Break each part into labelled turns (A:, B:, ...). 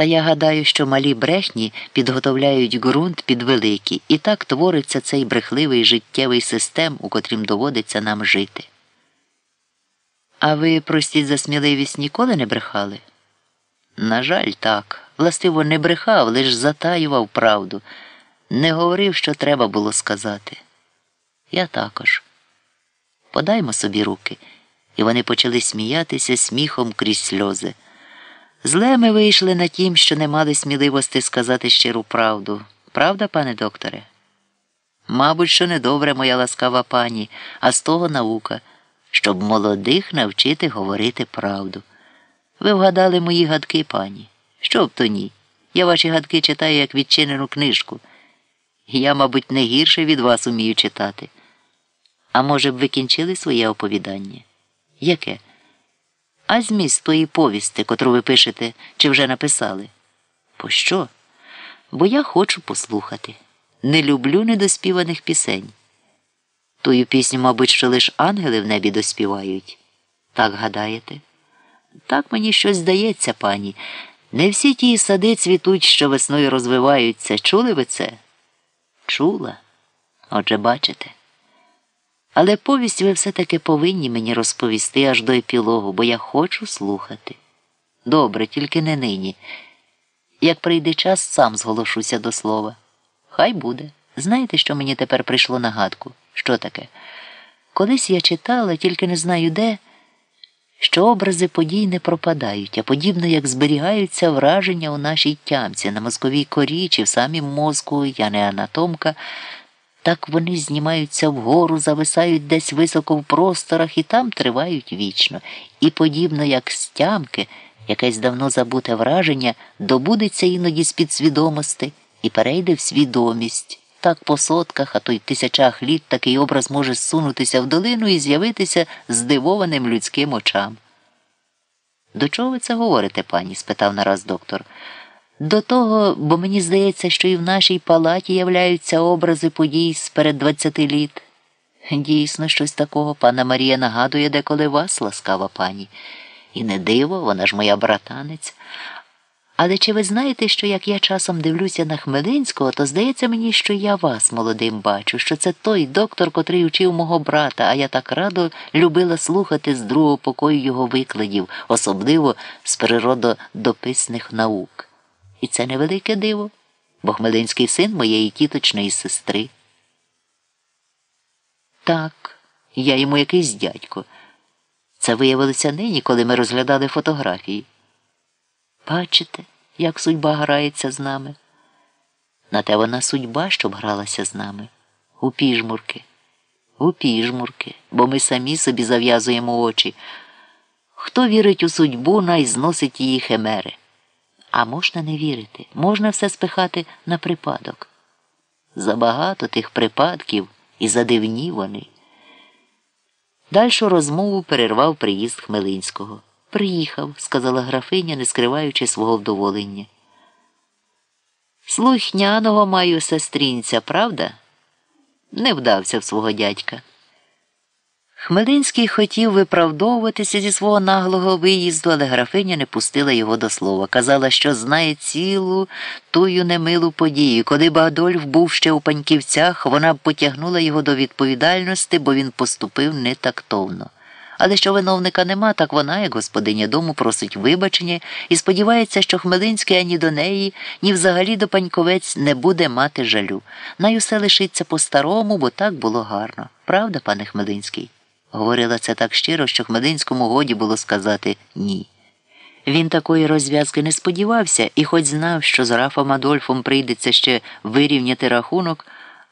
A: Та я гадаю, що малі брехні підготовляють ґрунт під великі, і так твориться цей брехливий життєвий систем, у котрім доводиться нам жити. А ви, простіть за сміливість, ніколи не брехали? На жаль, так. Властиво, не брехав, лиш затаював правду, не говорив, що треба було сказати. Я також. Подаймо собі руки, і вони почали сміятися сміхом крізь сльози. Зле ми вийшли на тім, що не мали сміливості сказати щиру правду. Правда, пане докторе? Мабуть, що недобре, моя ласкава пані, а з того наука, щоб молодих навчити говорити правду. Ви вгадали мої гадки, пані. Що б то ні? Я ваші гадки читаю як відчинену книжку. Я, мабуть, не гірше від вас умію читати. А може б ви кінчили своє оповідання? Яке? А зміст тої повісти, котру ви пишете, чи вже написали? Пощо? Бо я хочу послухати. Не люблю недоспіваних пісень. Тую пісню, мабуть, що лиш ангели в небі доспівають. Так гадаєте? Так мені щось здається, пані. Не всі ті сади цвітуть, що весною розвиваються. Чули ви це? Чула. Отже, бачите. Але повість ви все-таки повинні мені розповісти аж до епілогу, бо я хочу слухати. Добре, тільки не нині. Як прийде час, сам зголошуся до слова. Хай буде. Знаєте, що мені тепер прийшло на гадку? Що таке? Колись я читала, тільки не знаю де, що образи подій не пропадають, а подібно як зберігаються враження у нашій тямці, на мозковій корі чи в самім мозку, я не анатомка. Так вони знімаються вгору, зависають десь високо в просторах і там тривають вічно. І подібно як з тямки, якесь давно забуте враження добудеться іноді з підсвідомости і перейде в свідомість. Так по сотках, а то й тисячах літ такий образ може зсунутися в долину і з'явитися здивованим людським очам. До чого ви це говорите, пані? спитав нараз доктор. До того, бо мені здається, що і в нашій палаті являються образи подій з перед двадцяти літ. Дійсно, щось такого пана Марія нагадує деколи вас, ласкава пані. І не диво, вона ж моя братанець. Але чи ви знаєте, що як я часом дивлюся на Хмелинського, то здається мені, що я вас молодим бачу, що це той доктор, котрий учив мого брата, а я так радо любила слухати з другого покою його викладів, особливо з природодописних наук. І це невелике диво, бо Хмелинський син моєї тіточної сестри. Так, я йому якийсь дядько. Це виявилося нині, коли ми розглядали фотографії. Бачите, як судьба грається з нами? На те вона судьба, щоб гралася з нами. У піжмурки, у піжмурки, бо ми самі собі зав'язуємо очі. Хто вірить у судьбу, най зносить її химери. А можна не вірити, можна все спихати на припадок. Забагато тих припадків і задивні вони. Дальшу розмову перервав приїзд Хмелинського. Приїхав, сказала графиня, не скриваючи свого вдоволення. Слухняного маю сестрінця, правда? Не вдався в свого дядька. Хмелинський хотів виправдовуватися зі свого наглого виїзду, але графиня не пустила його до слова. Казала, що знає цілу тую немилу подію. Коли б Адольф був ще у паньківцях, вона б потягнула його до відповідальності, бо він поступив нетактовно. Але що виновника нема, так вона, як господиня дому, просить вибачення і сподівається, що Хмелинський ані до неї, ні взагалі до паньковець не буде мати жалю. Най усе лишиться по-старому, бо так було гарно. Правда, пане Хмелинський? Говорила це так щиро, що Хмелинському годі було сказати ні. Він такої розв'язки не сподівався і, хоч знав, що з Рафом Адольфом прийдеться ще вирівняти рахунок,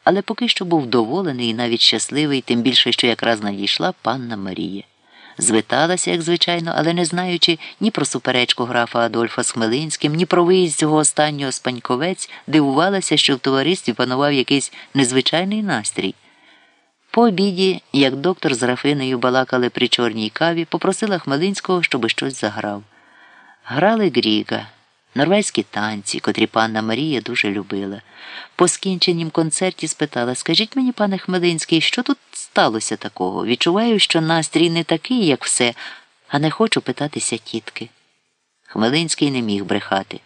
A: але поки що був доволений і навіть щасливий, тим більше, що якраз надійшла панна Марія. Звиталася, як звичайно, але не знаючи ні про суперечку графа Адольфа з Хмелинським, ні про виїзд цього останнього спаньковець, дивувалася, що в товаристві панував якийсь незвичайний настрій. По обіді, як доктор з Рафинею балакали при чорній каві, попросила Хмелинського, щоб щось заграв. Грали Гріга, норвезькі танці, котрі панна Марія дуже любила. По скінченнім концерті спитала Скажіть мені, пане Хмелинський, що тут сталося такого? Відчуваю, що настрій не такий, як все, а не хочу питатися тітки. Хмелинський не міг брехати.